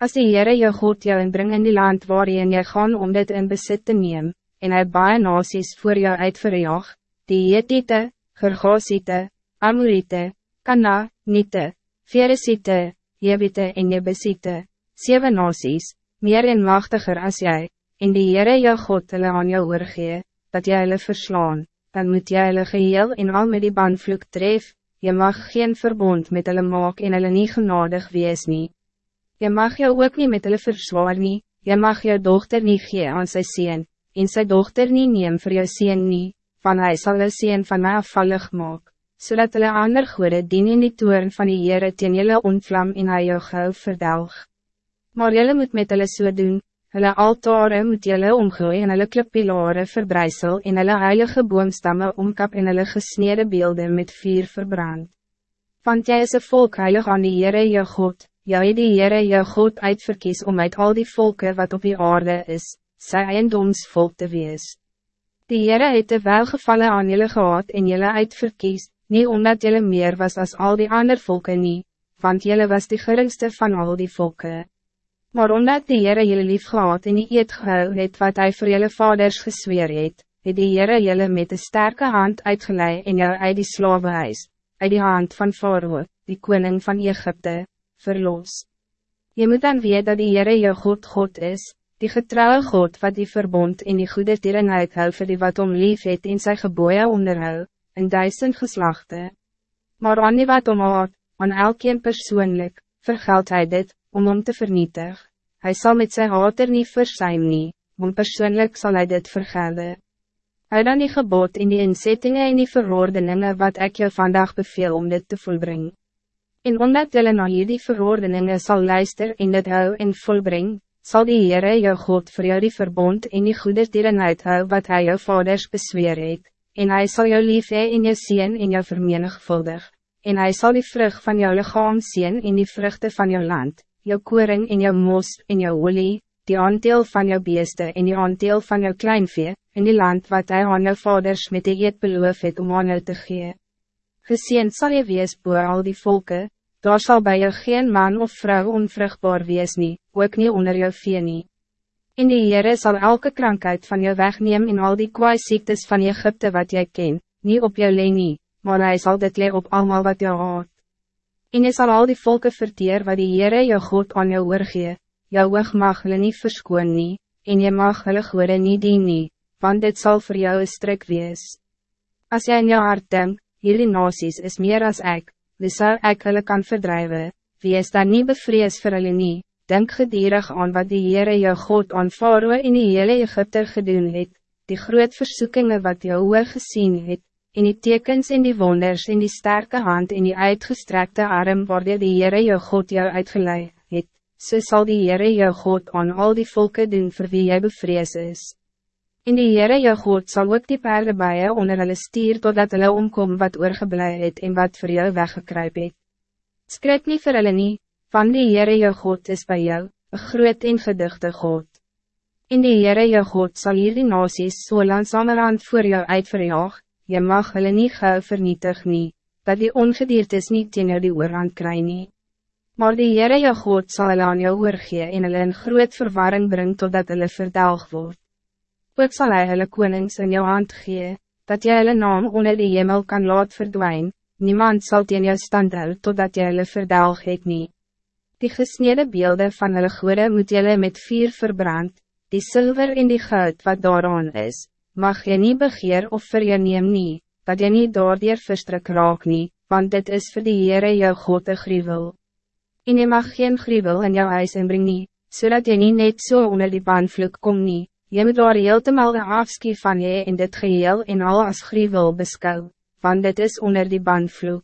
Als die Heere jou God jou inbring in die land waarin jy gaan om dit in besit te neem, en hy baie nasies voor jou uitverjaag, die Jetite, Gergosiete, Amorite, Kana, Nite, Veresite, Jebite en Jebesite, Sewe nasies, meer en machtiger as jy, en die Heere jou God hulle aan jou oorgee, dat jy hulle verslaan, dan moet jy hulle geheel en al met die banvloek tref, je mag geen verbond met hulle maak en hulle nie genadig wees nie. Je mag jou ook niet met hulle verswaar nie, je mag jou dochter niet gee aan sy sien, en sy dochter niet neem voor jou sien nie, van hy sal hulle sien van my afvallig maak, zodat hulle ander goede dien in die toren van die Heere teen julle ontvlam en hy jou gauw verdelg. Maar julle moet met hulle so doen, hulle altare moet julle omgooi en hulle klippilare verbrijsel en hulle heilige boomstamme omkap en hulle gesneden beelden met vuur verbrand. Want jy is een volk heilig aan die Heere jou God, Jou het die Heere jou God uitverkies om uit al die volken wat op die aarde is, sy eiendomsvolk te wees. Die Heere het te welgevallen aan jullie gehad en jullie uitverkies, niet omdat jullie meer was als al die andere volken niet, want jullie was de geringste van al die volken. Maar omdat die Heere jullie lief gehad en die eet gehou het wat hij voor jullie vaders gesweer het, het die Heere jullie met een sterke hand uitgeleid en jou uit die slavenhuis, uit die hand van Faroe, die koning van Egypte, verlos. Je moet dan weet dat die Heere jou God God is, die getrouwe God wat die verbond en die goede dieren uithou vir die wat om lief het en sy geboeie onderhou, in duisend geslachten. Maar aan die wat om haat, aan elkeen persoonlijk, vergeld hij dit, om om te vernietig. Hij zal met zijn hater niet versuim nie, om persoonlijk zal hij dit vergelden. Hij dan die gebod in die inzettingen en die verordeningen wat ik je vandaag beveel om dit te volbrengen. En omdat jylle na hierdie verordeningen zal luister en dit hou en volbreng, zal die Heere jou God voor jou die verbond en die goede dieren uithou wat hij jou vaders besweer het, en hij zal jou lief hee en jou sien en jou vermenigvuldig, en hij zal die vrug van jou lichaam sien en die vruchten van jou land, jou koring en jou mos en jou olie, die aandeel van jou beeste en die aandeel van jou kleinvee, in die land wat hij aan jou vaders met die eet beloof het om aan jou te gee. Geseend zal je wees boer al die volken, daar zal bij jou geen man of vrouw onvruchtbaar wees nie, ook niet onder jou vee nie. En die Heere sal elke krankheid van jou wegneem en al die kwaai ziektes van Egypte wat jy ken, niet op jou leen nie, maar hij zal dit lee op allemaal wat jou haat. En jy sal al die volken verteer wat die Heere jou God aan jou oorgee, jou oog mag hulle nie verskoon nie, en jy mag hulle goede nie dien nie, want dit zal voor jou een strik wees. Als jij in jou hart denkt, Hierdie nasies is meer als ik, wie zou ik hulle kan verdrijven? wie is daar niet bevrees vir hulle nie, denk gedierig aan wat die Heere jou God aan Faroe in die hele Egypte gedoen het, die groot versoekingen wat jou oor gezien het, en die tekens en die wonders en die sterke hand en die uitgestrekte arm waar die Heere jou God jou uitgeleid het, so sal die Heere jou God aan al die volken doen voor wie jy bevrees is. En die Heere jou God zal ook die paardenbaaie onder hulle stier totdat hulle omkom wat oorgeblij het en wat voor jou weggekruip het. Skryp nie vir hulle nie, van die Heere jou God is bij jou, een groot en gedigte God. En die Heere jou God zal hier die nasies so langzamerhand voor jou uitverjaag, je mag hulle nie gauw vernietig nie, dat die ongedierte is nie teen jou die oorhand kry nie. Maar die Heere jou God zal hulle aan jou oorgee en hulle in groot verwarring bring totdat hulle verdelg word ook zal hij hulle konings in jou hand gee, dat jy hulle naam onder die hemel kan laat verdwijnen. niemand zal teen jou stand hou totdat jy hulle verdelg het nie. Die gesneden beelden van hulle goede moet jylle met vier verbrand, die zilver en die goud wat daaraan is, mag je niet begeer of vir jou neem nie, dat jy nie daardier verstrik raak nie, want dit is voor die Heere jou God een gruwel. En je mag geen gruwel in jou huis inbring nie, so je niet net zo so onder die baanvloek kom nie, Je moet daar heel te melden afskie van je in dit geheel en al as gruwel beskou, want dit is onder die bandvloek.